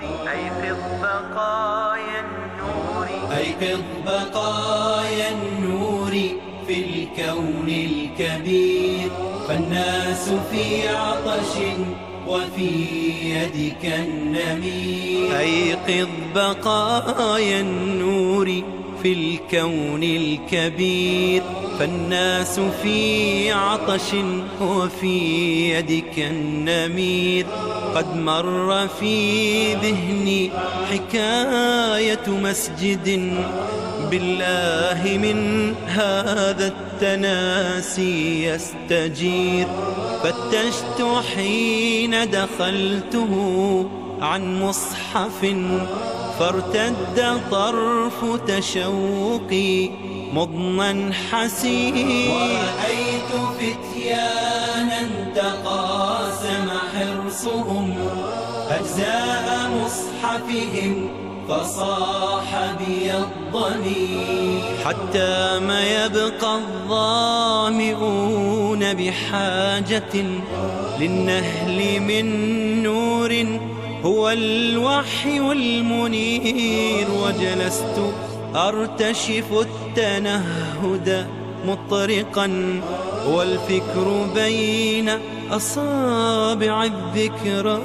أيقظ بقايا النور. أيقظ بقايا النور في الكون الكبير. فالناس في عطش وفي يدك النمير. أيقظ بقايا النور في الكون الكبير فالناس في عطش وفي يدك النمير. قد مر في ذهني حكاية مسجد بالله من هذا التناسي يستجير. فتشت حين دخلته عن مصحف فارتد طرف تشوقي مضنا حسير ورأيت فتيانا تقاسم حرصهم. أجزاء مصحفهم فصاح بي الضمير حتى ما يبقى الظامئون بحاجة للنهل من نور هو الوحي المنير وجلست أرتشف التنهد مطرقا والفكر بين أصابع الذكرى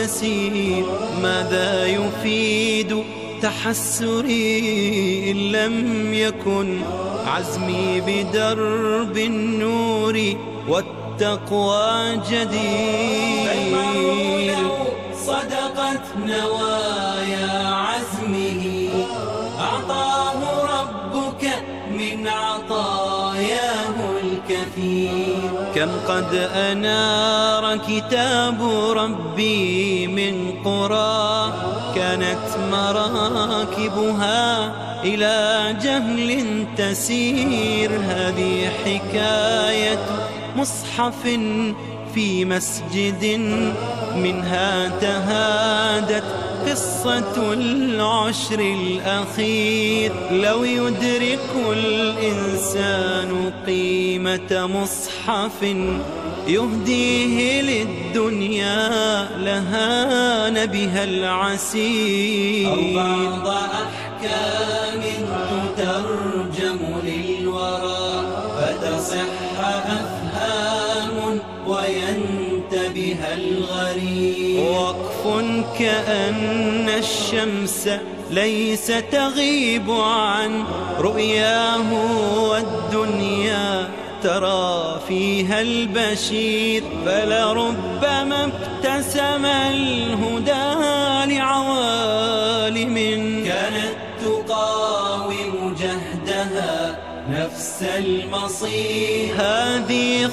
يسير. ماذا يفيد تحسري إن لم يكن؟ عزمي بدرب النور والتقوى جدير. صدقت نوايا عزمه. أعطاه ربك من عطاياه الكثير. كم قد أنار كتاب ربي من قرى. كانت مراكبها إلى جهل تسير. هذه حكاية مصحف في مسجد منها تهادت قصة العشر الأخير. لو يدرك الإنسان قيمة مصحف يهديه للدنيا لهان بها العسير. أو بعض أحكام تترجم للورى فتصح أفهام الغريب. وقف كأن الشمس ليس تغيب عن رؤياه والدنيا ترى فيها البشير. فلربما ابتسم الهدى لعوالم كانت تقاوم جهدها نفس المصير. هذه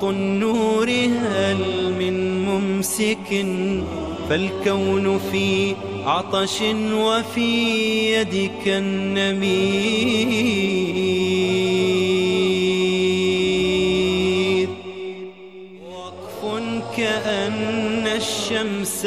خيوط النور هل من ممسك؟ فالكون في عطش وفي يدك النمير وقف كأن الشمس